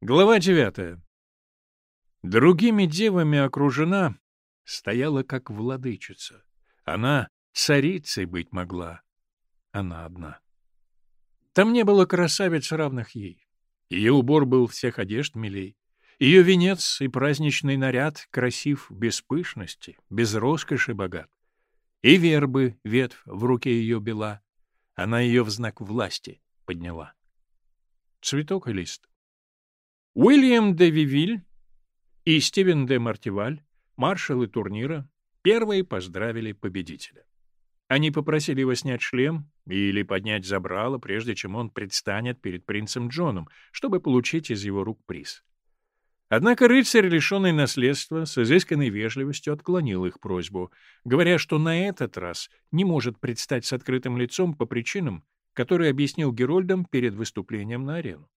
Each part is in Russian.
Глава девятая. Другими девами окружена, стояла как владычица. Она царицей быть могла. Она одна. Там не было красавиц, равных ей. Ее убор был всех одежд милей. Ее венец и праздничный наряд красив без пышности, без роскоши богат. И вербы ветвь в руке ее бела, она ее в знак власти подняла. Цветок и лист. Уильям де Вивиль и Стивен де Мартиваль, маршалы турнира, первые поздравили победителя. Они попросили его снять шлем или поднять забрало, прежде чем он предстанет перед принцем Джоном, чтобы получить из его рук приз. Однако рыцарь, лишенный наследства, с изысканной вежливостью отклонил их просьбу, говоря, что на этот раз не может предстать с открытым лицом по причинам, которые объяснил Герольдам перед выступлением на арену.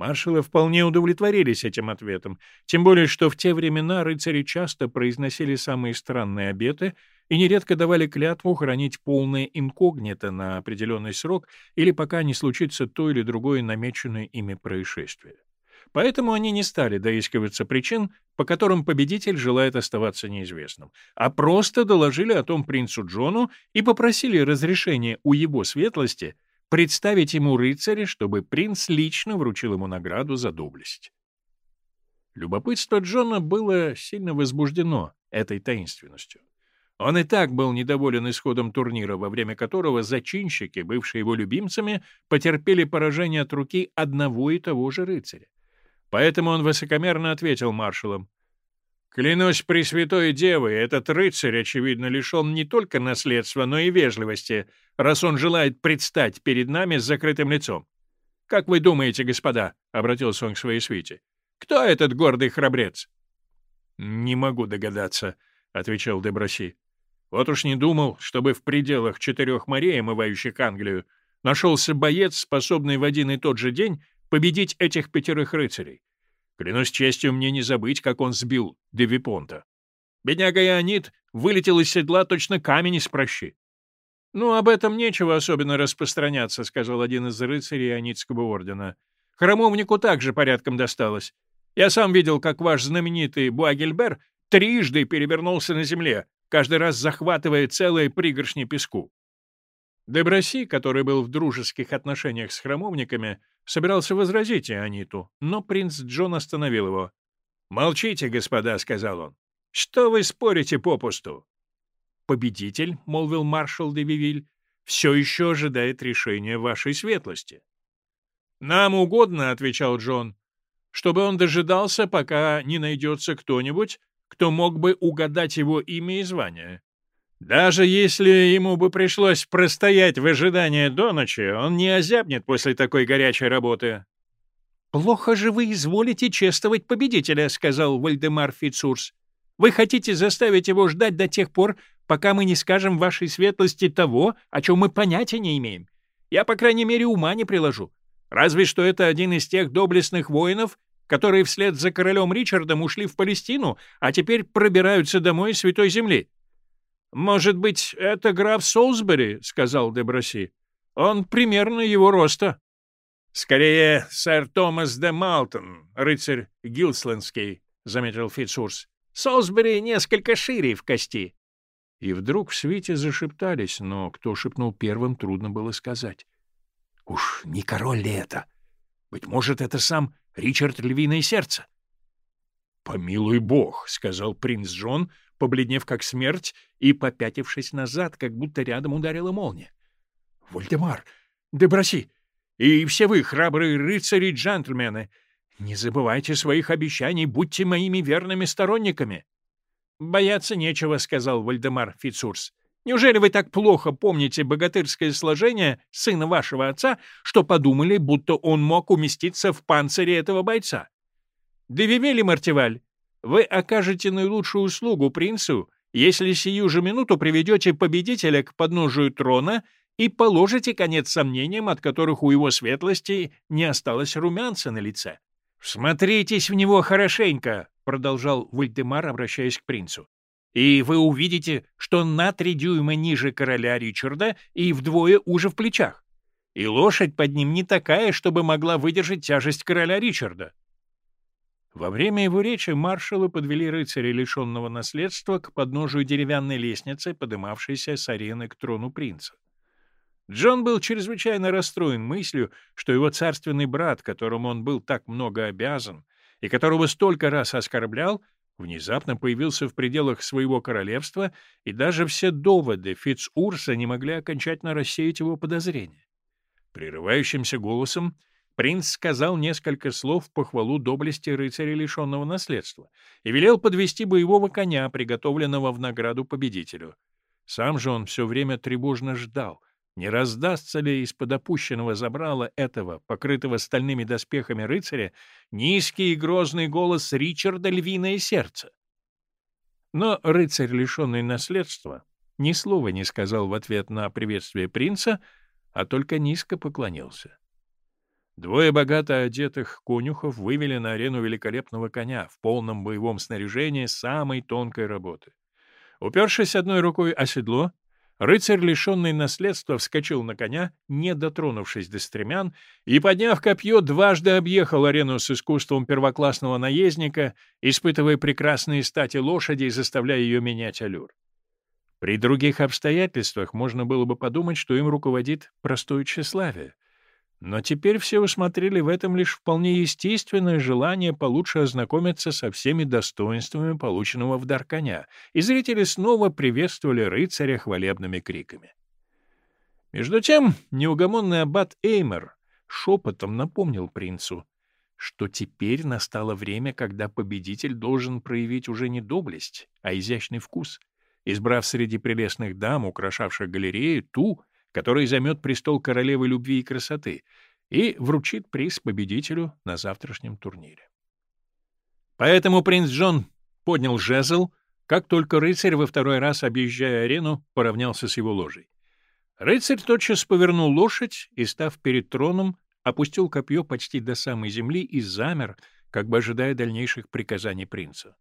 Маршалы вполне удовлетворились этим ответом, тем более что в те времена рыцари часто произносили самые странные обеты и нередко давали клятву хранить полное инкогнито на определенный срок или пока не случится то или другое намеченное ими происшествие. Поэтому они не стали доискиваться причин, по которым победитель желает оставаться неизвестным, а просто доложили о том принцу Джону и попросили разрешения у его светлости — представить ему рыцаря, чтобы принц лично вручил ему награду за доблесть. Любопытство Джона было сильно возбуждено этой таинственностью. Он и так был недоволен исходом турнира, во время которого зачинщики, бывшие его любимцами, потерпели поражение от руки одного и того же рыцаря. Поэтому он высокомерно ответил маршалам, Клянусь Пресвятой Девой, этот рыцарь, очевидно, лишен не только наследства, но и вежливости, раз он желает предстать перед нами с закрытым лицом. «Как вы думаете, господа?» — обратился он к своей свите. «Кто этот гордый храбрец?» «Не могу догадаться», — отвечал Деброси. «Вот уж не думал, чтобы в пределах четырех морей, омывающих Англию, нашелся боец, способный в один и тот же день победить этих пятерых рыцарей. Клянусь честью, мне не забыть, как он сбил Девипонта. Бедняга Ионит вылетел из седла точно камень из прощи. — Ну, об этом нечего особенно распространяться, — сказал один из рыцарей Ионитского ордена. — Храмовнику также порядком досталось. Я сам видел, как ваш знаменитый Буагельбер трижды перевернулся на земле, каждый раз захватывая целые пригоршни песку. Деброси, который был в дружеских отношениях с храмовниками, собирался возразить Иониту, но принц Джон остановил его. «Молчите, господа», — сказал он. «Что вы спорите попусту?» «Победитель», — молвил маршал де Вивиль, — «все еще ожидает решения вашей светлости». «Нам угодно», — отвечал Джон, — «чтобы он дожидался, пока не найдется кто-нибудь, кто мог бы угадать его имя и звание. Даже если ему бы пришлось простоять в ожидании до ночи, он не озябнет после такой горячей работы. «Плохо же вы изволите чествовать победителя», — сказал Вальдемар Фицурс. «Вы хотите заставить его ждать до тех пор, пока мы не скажем вашей светлости того, о чем мы понятия не имеем. Я, по крайней мере, ума не приложу. Разве что это один из тех доблестных воинов, которые вслед за королем Ричардом ушли в Палестину, а теперь пробираются домой из Святой Земли. «Может быть, это граф Солсбери?» — сказал Деброси. «Он примерно его роста». «Скорее, сэр Томас де Малтон, рыцарь Гилслендский», — заметил Фитцурс. «Солсбери несколько шире в кости». И вдруг в свете зашептались, но кто шепнул первым, трудно было сказать. «Уж не король ли это? Быть может, это сам Ричард Львиное Сердце?» «Помилуй бог», — сказал принц Джон, побледнев как смерть и попятившись назад, как будто рядом ударила молния. — Вольдемар, Деброси и все вы, храбрые рыцари-джентльмены, не забывайте своих обещаний, будьте моими верными сторонниками. — Бояться нечего, — сказал Вальдемар Фицурс. — Неужели вы так плохо помните богатырское сложение сына вашего отца, что подумали, будто он мог уместиться в панцире этого бойца? — Девивели, Мартиваль, вы окажете наилучшую услугу принцу, если сию же минуту приведете победителя к подножию трона и положите конец сомнениям, от которых у его светлости не осталось румянца на лице. «Смотритесь в него хорошенько», — продолжал Вальдемар, обращаясь к принцу. «И вы увидите, что на три дюйма ниже короля Ричарда и вдвое уже в плечах. и лошадь под ним не такая, чтобы могла выдержать тяжесть короля Ричарда. Во время его речи маршалы подвели рыцаря, лишенного наследства, к подножию деревянной лестницы, подымавшейся с арены к трону принца. Джон был чрезвычайно расстроен мыслью, что его царственный брат, которому он был так много обязан и которого столько раз оскорблял, внезапно появился в пределах своего королевства, и даже все доводы Фицурса не могли окончательно рассеять его подозрения. Прерывающимся голосом принц сказал несколько слов в похвалу доблести рыцаря, лишенного наследства, и велел подвести боевого коня, приготовленного в награду победителю. Сам же он все время тревожно ждал, не раздастся ли из-под опущенного забрала этого, покрытого стальными доспехами рыцаря, низкий и грозный голос Ричарда «Львиное сердце». Но рыцарь, лишенный наследства, ни слова не сказал в ответ на приветствие принца, а только низко поклонился. Двое богато одетых конюхов вывели на арену великолепного коня в полном боевом снаряжении самой тонкой работы. Упершись одной рукой о седло, рыцарь, лишенный наследства, вскочил на коня, не дотронувшись до стремян, и, подняв копье, дважды объехал арену с искусством первоклассного наездника, испытывая прекрасные стати лошади и заставляя ее менять аллюр. При других обстоятельствах можно было бы подумать, что им руководит простое тщеславие. Но теперь все усмотрели в этом лишь вполне естественное желание получше ознакомиться со всеми достоинствами полученного в дар коня, и зрители снова приветствовали рыцаря хвалебными криками. Между тем неугомонный аббат Эймер шепотом напомнил принцу, что теперь настало время, когда победитель должен проявить уже не доблесть, а изящный вкус — избрав среди прелестных дам, украшавших галерею, ту, которая займет престол королевы любви и красоты, и вручит приз победителю на завтрашнем турнире. Поэтому принц Джон поднял жезл, как только рыцарь во второй раз, объезжая арену, поравнялся с его ложей. Рыцарь тотчас повернул лошадь и, став перед троном, опустил копье почти до самой земли и замер, как бы ожидая дальнейших приказаний принца.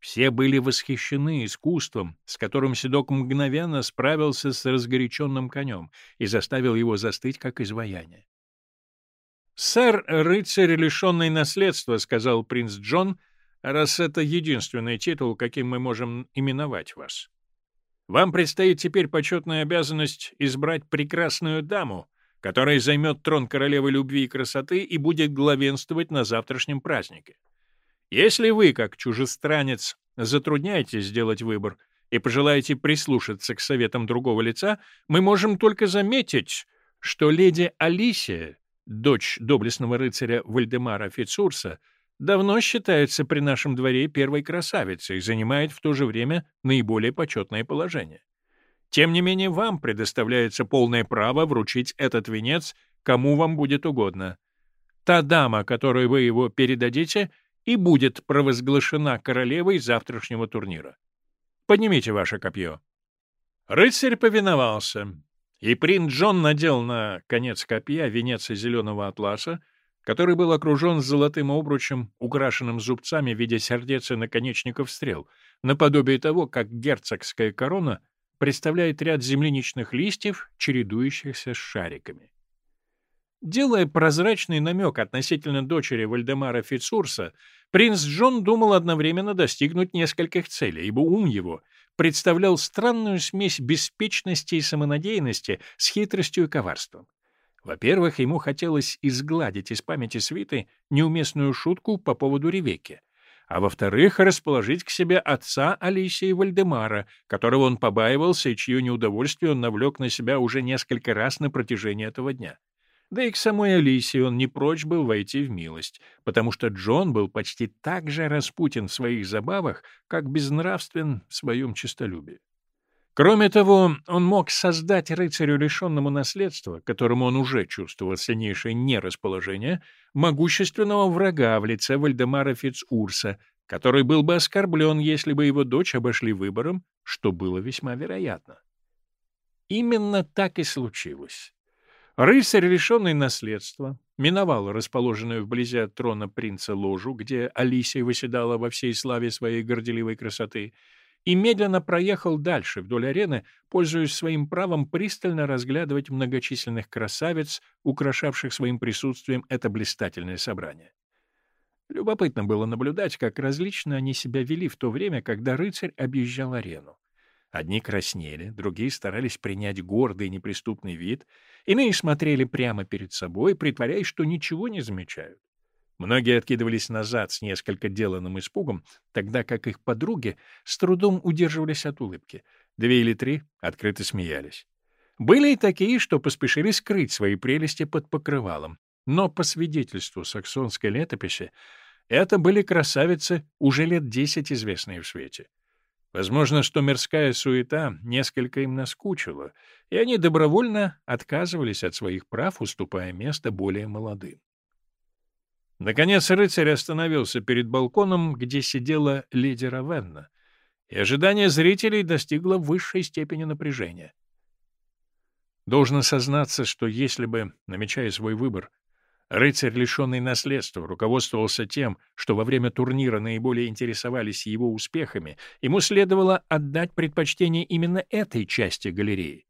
Все были восхищены искусством, с которым Седок мгновенно справился с разгоряченным конем и заставил его застыть, как изваяние. «Сэр, рыцарь, лишенный наследства», — сказал принц Джон, — «раз это единственный титул, каким мы можем именовать вас. Вам предстоит теперь почетная обязанность избрать прекрасную даму, которая займет трон королевы любви и красоты и будет главенствовать на завтрашнем празднике. Если вы, как чужестранец, затрудняетесь сделать выбор и пожелаете прислушаться к советам другого лица, мы можем только заметить, что леди Алисия, дочь доблестного рыцаря Вальдемара Фицурса, давно считается при нашем дворе первой красавицей и занимает в то же время наиболее почетное положение. Тем не менее, вам предоставляется полное право вручить этот венец кому вам будет угодно. Та дама, которой вы его передадите, и будет провозглашена королевой завтрашнего турнира. Поднимите ваше копье». Рыцарь повиновался, и принц Джон надел на конец копья венец из зеленого атласа, который был окружен золотым обручем, украшенным зубцами в виде сердец и наконечников стрел, наподобие того, как герцогская корона представляет ряд земляничных листьев, чередующихся с шариками. Делая прозрачный намек относительно дочери Вальдемара Фицурса, принц Джон думал одновременно достигнуть нескольких целей, ибо ум его представлял странную смесь беспечности и самонадеянности с хитростью и коварством. Во-первых, ему хотелось изгладить из памяти свиты неуместную шутку по поводу Ревекки, а во-вторых, расположить к себе отца Алисии Вальдемара, которого он побаивался и чье неудовольствие он навлек на себя уже несколько раз на протяжении этого дня. Да и к самой Алисе он не прочь был войти в милость, потому что Джон был почти так же распутен в своих забавах, как безнравствен в своем честолюбии. Кроме того, он мог создать рыцарю, лишенному наследства, которому он уже чувствовал сильнейшее нерасположение, могущественного врага в лице Вальдемара Фицурса, который был бы оскорблен, если бы его дочь обошли выбором, что было весьма вероятно. Именно так и случилось. Рыцарь, лишенный наследства, миновал расположенную вблизи от трона принца ложу, где Алисия выседала во всей славе своей горделивой красоты, и медленно проехал дальше вдоль арены, пользуясь своим правом пристально разглядывать многочисленных красавиц, украшавших своим присутствием это блистательное собрание. Любопытно было наблюдать, как различно они себя вели в то время, когда рыцарь объезжал арену. Одни краснели, другие старались принять гордый и неприступный вид, иные смотрели прямо перед собой, притворяясь, что ничего не замечают. Многие откидывались назад с несколько деланным испугом, тогда как их подруги с трудом удерживались от улыбки. Две или три открыто смеялись. Были и такие, что поспешили скрыть свои прелести под покрывалом, но по свидетельству саксонской летописи это были красавицы, уже лет десять известные в свете. Возможно, что мирская суета несколько им наскучила, и они добровольно отказывались от своих прав, уступая место более молодым. Наконец рыцарь остановился перед балконом, где сидела леди Равенна, и ожидание зрителей достигло высшей степени напряжения. Должно сознаться, что если бы, намечая свой выбор, Рыцарь, лишенный наследства, руководствовался тем, что во время турнира наиболее интересовались его успехами, ему следовало отдать предпочтение именно этой части галереи.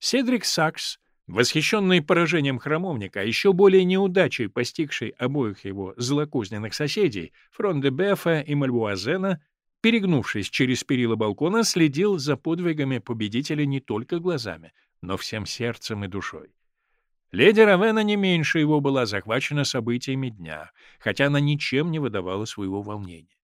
Седрик Сакс, восхищенный поражением храмовника, а еще более неудачей, постигшей обоих его злокузненных соседей, Фрон де Бефа и Мальвуазена, перегнувшись через перила балкона, следил за подвигами победителя не только глазами, но всем сердцем и душой. Леди Равена не меньше его была захвачена событиями дня, хотя она ничем не выдавала своего волнения.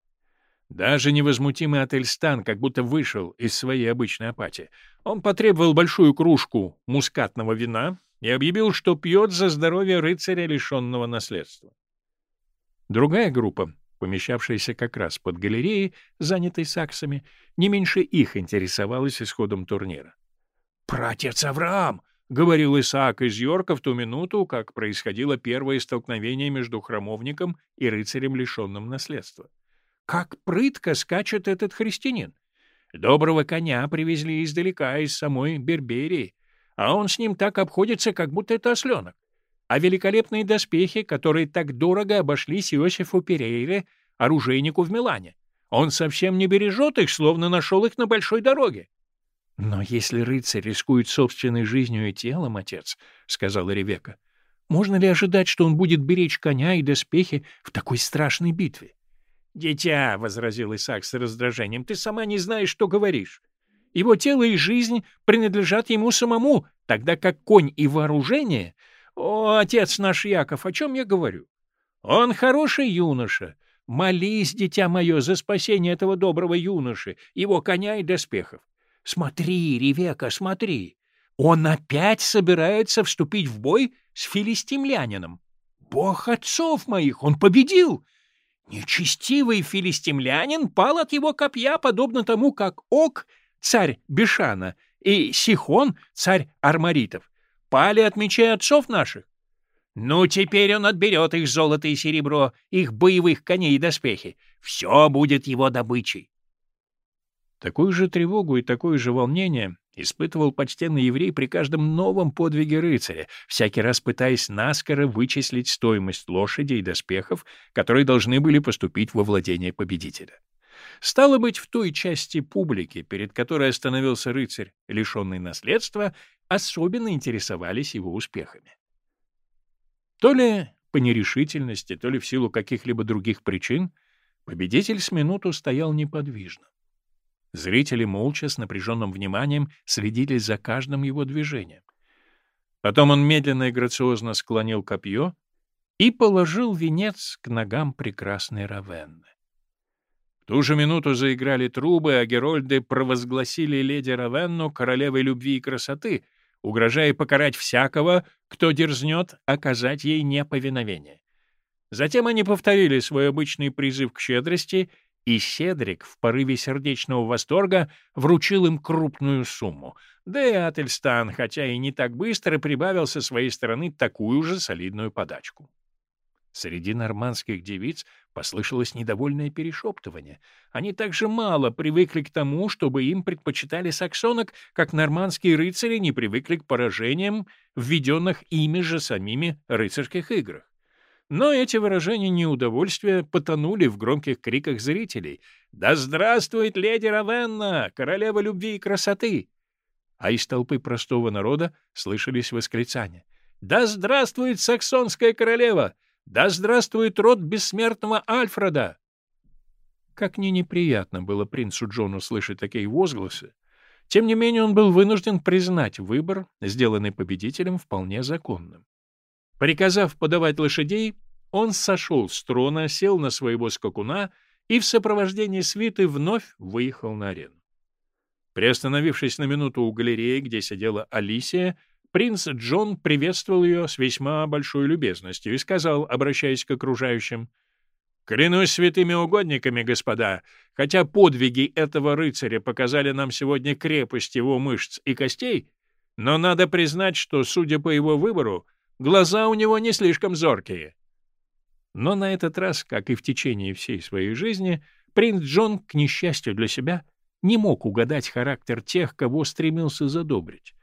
Даже невозмутимый Ательстан как будто вышел из своей обычной апатии. Он потребовал большую кружку мускатного вина и объявил, что пьет за здоровье рыцаря, лишенного наследства. Другая группа, помещавшаяся как раз под галереей, занятой саксами, не меньше их интересовалась исходом турнира. «Пратец Авраам! — говорил Исаак из Йорка в ту минуту, как происходило первое столкновение между храмовником и рыцарем, лишенным наследства. «Как прытко скачет этот христианин! Доброго коня привезли издалека, из самой Берберии, а он с ним так обходится, как будто это осленок. А великолепные доспехи, которые так дорого обошлись Иосифу Перейре, оружейнику в Милане, он совсем не бережет их, словно нашел их на большой дороге. — Но если рыцарь рискует собственной жизнью и телом, отец, — сказала Ревека, — можно ли ожидать, что он будет беречь коня и доспехи в такой страшной битве? — Дитя, — возразил Исаак с раздражением, — ты сама не знаешь, что говоришь. Его тело и жизнь принадлежат ему самому, тогда как конь и вооружение... О, отец наш Яков, о чем я говорю? Он хороший юноша. Молись, дитя мое, за спасение этого доброго юноши, его коня и доспехов. Смотри, Ревека, смотри. Он опять собирается вступить в бой с филистимлянином. Бог отцов моих, он победил! Нечестивый филистимлянин пал от его копья, подобно тому, как Ок, царь Бешана, и Сихон, царь Армаритов, пали от мечей отцов наших. Ну, теперь он отберет их золото и серебро, их боевых коней и доспехи. Все будет его добычей. Такую же тревогу и такое же волнение испытывал почтенный еврей при каждом новом подвиге рыцаря, всякий раз пытаясь наскоро вычислить стоимость лошади и доспехов, которые должны были поступить во владение победителя. Стало быть, в той части публики, перед которой остановился рыцарь, лишенный наследства, особенно интересовались его успехами. То ли по нерешительности, то ли в силу каких-либо других причин, победитель с минуту стоял неподвижно. Зрители молча, с напряженным вниманием, следили за каждым его движением. Потом он медленно и грациозно склонил копье и положил венец к ногам прекрасной Равенны. В ту же минуту заиграли трубы, а Герольды провозгласили леди Равенну королевой любви и красоты, угрожая покарать всякого, кто дерзнет оказать ей неповиновение. Затем они повторили свой обычный призыв к щедрости — и Седрик в порыве сердечного восторга вручил им крупную сумму. Да и Ательстан, хотя и не так быстро, прибавил со своей стороны такую же солидную подачку. Среди нормандских девиц послышалось недовольное перешептывание. Они так же мало привыкли к тому, чтобы им предпочитали саксонок, как нормандские рыцари не привыкли к поражениям, введенных ими же самими рыцарских играх. Но эти выражения неудовольствия потонули в громких криках зрителей. «Да здравствует леди Равенна, королева любви и красоты!» А из толпы простого народа слышались восклицания. «Да здравствует саксонская королева! Да здравствует род бессмертного Альфреда!» Как ни неприятно было принцу Джону слышать такие возгласы, тем не менее он был вынужден признать выбор, сделанный победителем, вполне законным. Приказав подавать лошадей, он сошел с трона, сел на своего скакуна и в сопровождении свиты вновь выехал на арену. Приостановившись на минуту у галереи, где сидела Алисия, принц Джон приветствовал ее с весьма большой любезностью и сказал, обращаясь к окружающим, «Клянусь святыми угодниками, господа, хотя подвиги этого рыцаря показали нам сегодня крепость его мышц и костей, но надо признать, что, судя по его выбору, глаза у него не слишком зоркие». Но на этот раз, как и в течение всей своей жизни, принц Джон, к несчастью для себя, не мог угадать характер тех, кого стремился задобрить.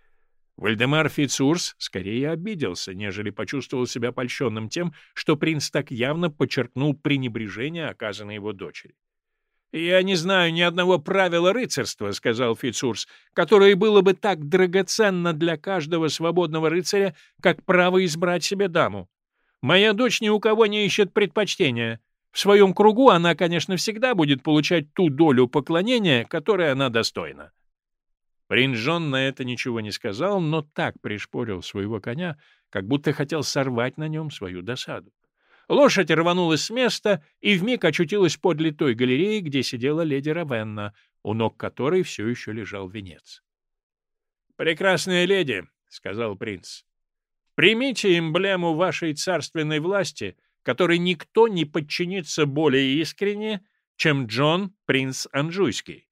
Вальдемар Фицурс скорее обиделся, нежели почувствовал себя польщенным тем, что принц так явно подчеркнул пренебрежение, оказанное его дочери. «Я не знаю ни одного правила рыцарства», — сказал Фицурс, «которое было бы так драгоценно для каждого свободного рыцаря, как право избрать себе даму. Моя дочь ни у кого не ищет предпочтения. В своем кругу она, конечно, всегда будет получать ту долю поклонения, которой она достойна. Принц Джон на это ничего не сказал, но так пришпорил своего коня, как будто хотел сорвать на нем свою досаду. Лошадь рванулась с места и вмиг очутилась подле той галереи, где сидела леди Равенна, у ног которой все еще лежал венец. «Прекрасная леди», — сказал принц, — «примите эмблему вашей царственной власти которой никто не подчинится более искренне, чем Джон, принц Анжуйский.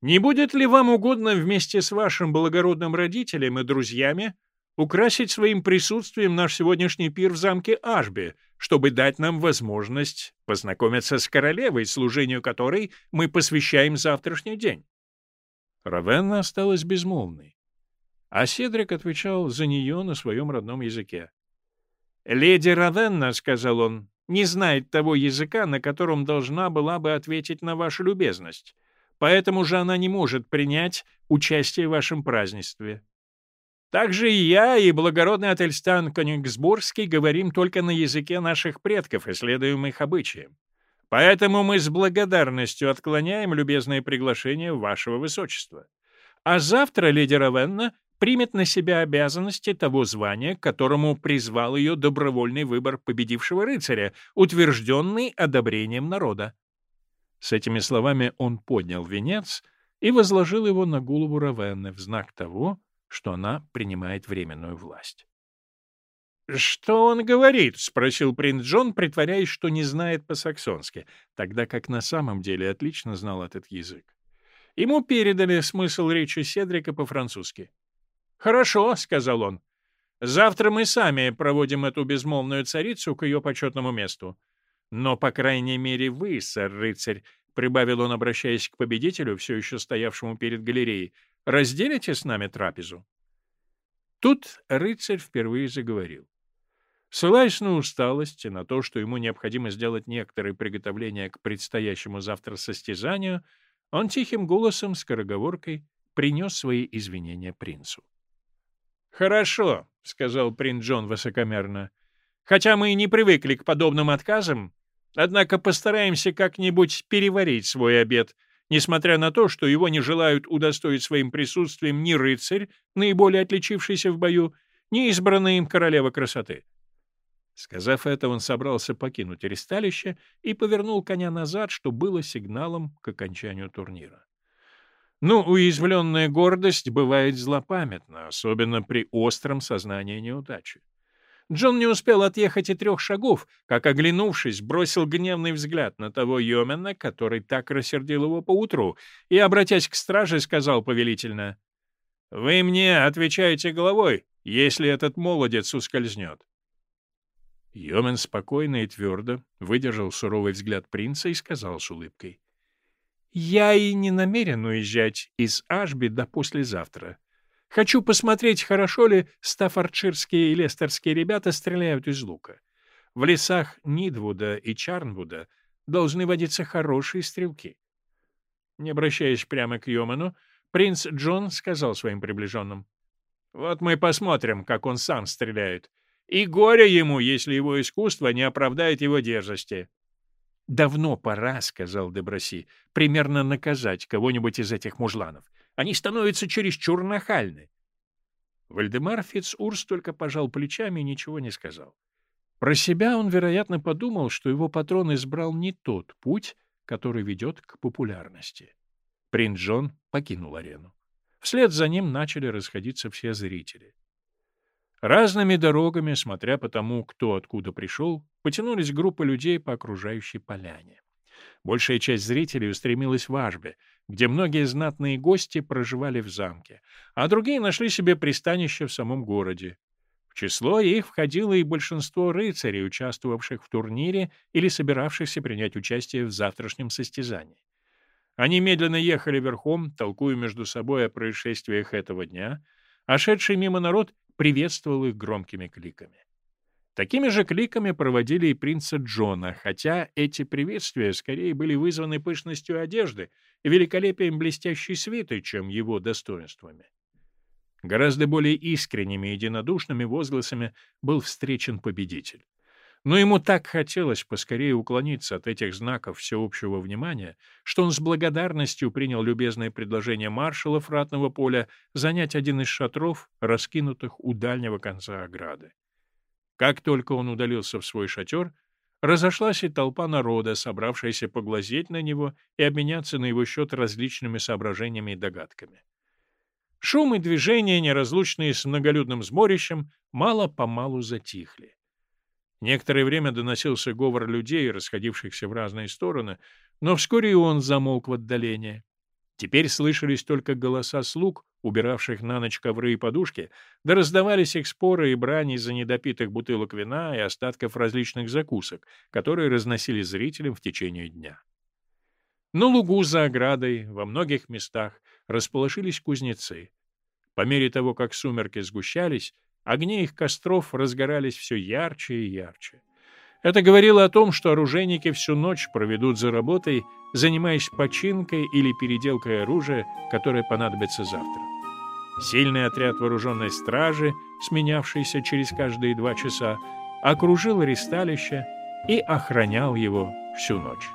Не будет ли вам угодно вместе с вашим благородным родителем и друзьями украсить своим присутствием наш сегодняшний пир в замке Ашби, чтобы дать нам возможность познакомиться с королевой, служению которой мы посвящаем завтрашний день?» Равенна осталась безмолвной, а Седрик отвечал за нее на своем родном языке. «Леди Равенна, — сказал он, — не знает того языка, на котором должна была бы ответить на вашу любезность, поэтому же она не может принять участие в вашем празднестве. Также и я, и благородный Ательстан Конингсбургский говорим только на языке наших предков и следуем их обычаям. Поэтому мы с благодарностью отклоняем любезное приглашение вашего высочества. А завтра, леди Равенна, примет на себя обязанности того звания, к которому призвал ее добровольный выбор победившего рыцаря, утвержденный одобрением народа. С этими словами он поднял венец и возложил его на голову Равенны в знак того, что она принимает временную власть. «Что он говорит?» — спросил принц Джон, притворяясь, что не знает по-саксонски, тогда как на самом деле отлично знал этот язык. Ему передали смысл речи Седрика по-французски. «Хорошо», — сказал он. «Завтра мы сами проводим эту безмолвную царицу к ее почетному месту. Но, по крайней мере, вы, сэр-рыцарь, — прибавил он, обращаясь к победителю, все еще стоявшему перед галереей, — разделите с нами трапезу». Тут рыцарь впервые заговорил. Ссылаясь на усталость и на то, что ему необходимо сделать некоторые приготовления к предстоящему завтра состязанию, он тихим голосом, скороговоркой, принес свои извинения принцу. «Хорошо», — сказал принц Джон высокомерно. «Хотя мы и не привыкли к подобным отказам, однако постараемся как-нибудь переварить свой обед, несмотря на то, что его не желают удостоить своим присутствием ни рыцарь, наиболее отличившийся в бою, ни избранная им королева красоты». Сказав это, он собрался покинуть аресталище и повернул коня назад, что было сигналом к окончанию турнира. Ну, уязвленная гордость бывает злопамятна, особенно при остром сознании неудачи. Джон не успел отъехать и трех шагов, как, оглянувшись, бросил гневный взгляд на того Йомена, который так рассердил его поутру, и, обратясь к страже, сказал повелительно, «Вы мне отвечаете головой, если этот молодец ускользнет». Йомен спокойно и твердо выдержал суровый взгляд принца и сказал с улыбкой, я и не намерен уезжать из Ашби до послезавтра. Хочу посмотреть, хорошо ли стаффордширские и лестерские ребята стреляют из лука. в лесах Нидвуда и Чарнвуда должны водиться хорошие стрелки. Не обращаясь прямо к Йоману, принц Джон сказал своим приближенным, «Вот мы посмотрим, как он сам стреляет. И горе ему, если его искусство не оправдает его дерзости». «Давно пора, — сказал Деброси, — примерно наказать кого-нибудь из этих мужланов. Они становятся чересчур нахальны». Вальдемар Фицурс только пожал плечами и ничего не сказал. Про себя он, вероятно, подумал, что его патрон избрал не тот путь, который ведет к популярности. Принц Джон покинул арену. Вслед за ним начали расходиться все зрители. Разными дорогами, смотря по тому, кто откуда пришел, потянулись группы людей по окружающей поляне. Большая часть зрителей устремилась в Ашбе, где многие знатные гости проживали в замке, а другие нашли себе пристанище в самом городе. В число их входило и большинство рыцарей, участвовавших в турнире или собиравшихся принять участие в завтрашнем состязании. Они медленно ехали верхом, толкуя между собой о происшествиях этого дня, а шедший мимо народ приветствовал их громкими кликами. Такими же кликами проводили и принца Джона, хотя эти приветствия скорее были вызваны пышностью одежды и великолепием блестящей свиты, чем его достоинствами. Гораздо более искренними и единодушными возгласами был встречен победитель. Но ему так хотелось поскорее уклониться от этих знаков всеобщего внимания, что он с благодарностью принял любезное предложение маршала ратного поля занять один из шатров, раскинутых у дальнего конца ограды. Как только он удалился в свой шатер, разошлась и толпа народа, собравшаяся поглазеть на него и обменяться на его счет различными соображениями и догадками. Шум и движения, неразлучные с многолюдным сборищем, мало-помалу затихли. Некоторое время доносился говор людей, расходившихся в разные стороны, но вскоре и он замолк в отдалении. Теперь слышались только голоса слуг, убиравших на ночь ковры и подушки, да раздавались их споры и брани из-за недопитых бутылок вина и остатков различных закусок, которые разносили зрителям в течение дня. На лугу за оградой во многих местах расположились кузнецы. По мере того, как сумерки сгущались, Огни их костров разгорались все ярче и ярче. Это говорило о том, что оружейники всю ночь проведут за работой, занимаясь починкой или переделкой оружия, которое понадобится завтра. Сильный отряд вооруженной стражи, сменявшийся через каждые два часа, окружил ристалище и охранял его всю ночь.